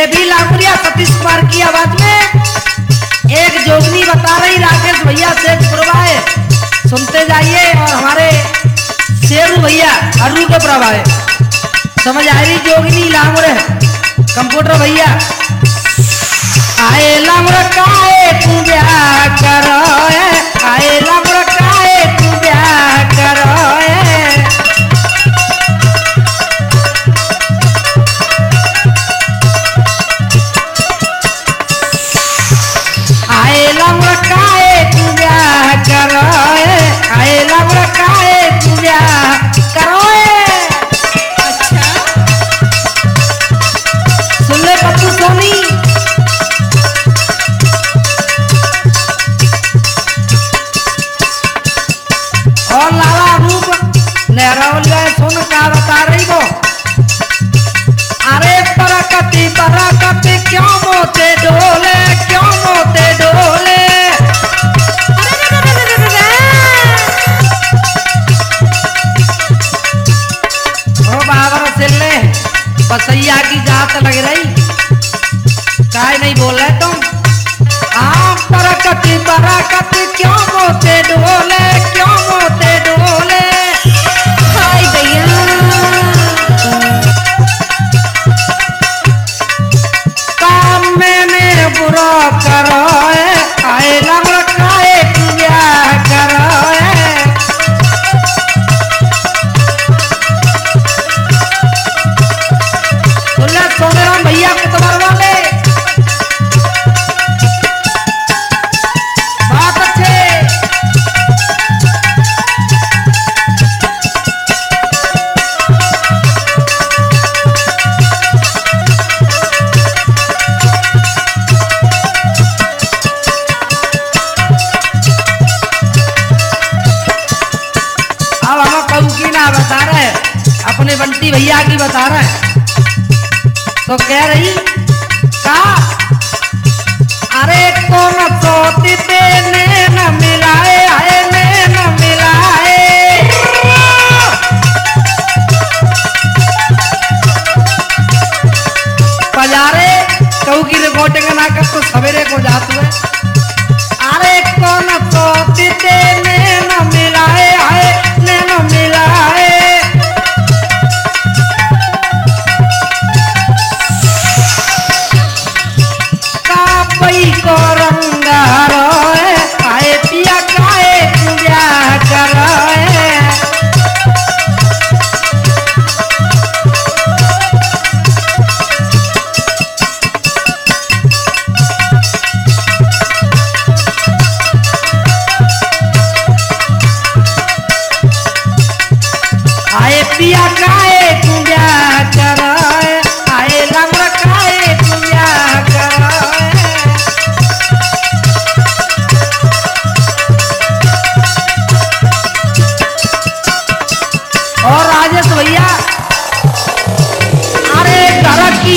ये भी लाखुरिया सतीश कुमार की आवाज़ में एक जोगनी बता रही, राकेश भैया शेखपुरवा है। सुनते जाइए और हमारे शेरू भैया अरू के प्रभाव समझ आ रही जोगनी लांगुरे कंप्यूटर भैया। आए लांगुर काए तू ब्याह करो आए लांगुर आए लांगुर काए तू ब्याह मैंने बुरा करो अपने बंटी भैया की बता रहा है। तो कह रही, का? अरे कौन सोती तेने न मिलाए, आए ने न मिलाए। पजारे कहू की रिकॉर्डिंग ना कर तो सवेरे को जात और राजेश भैया अरे घर की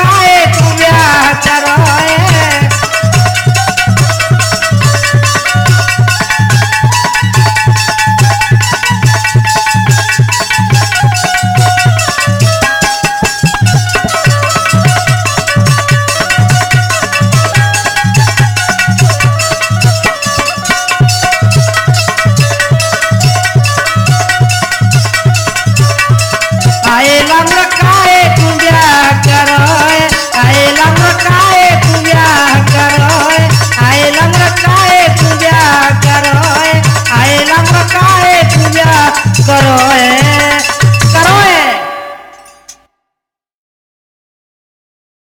आए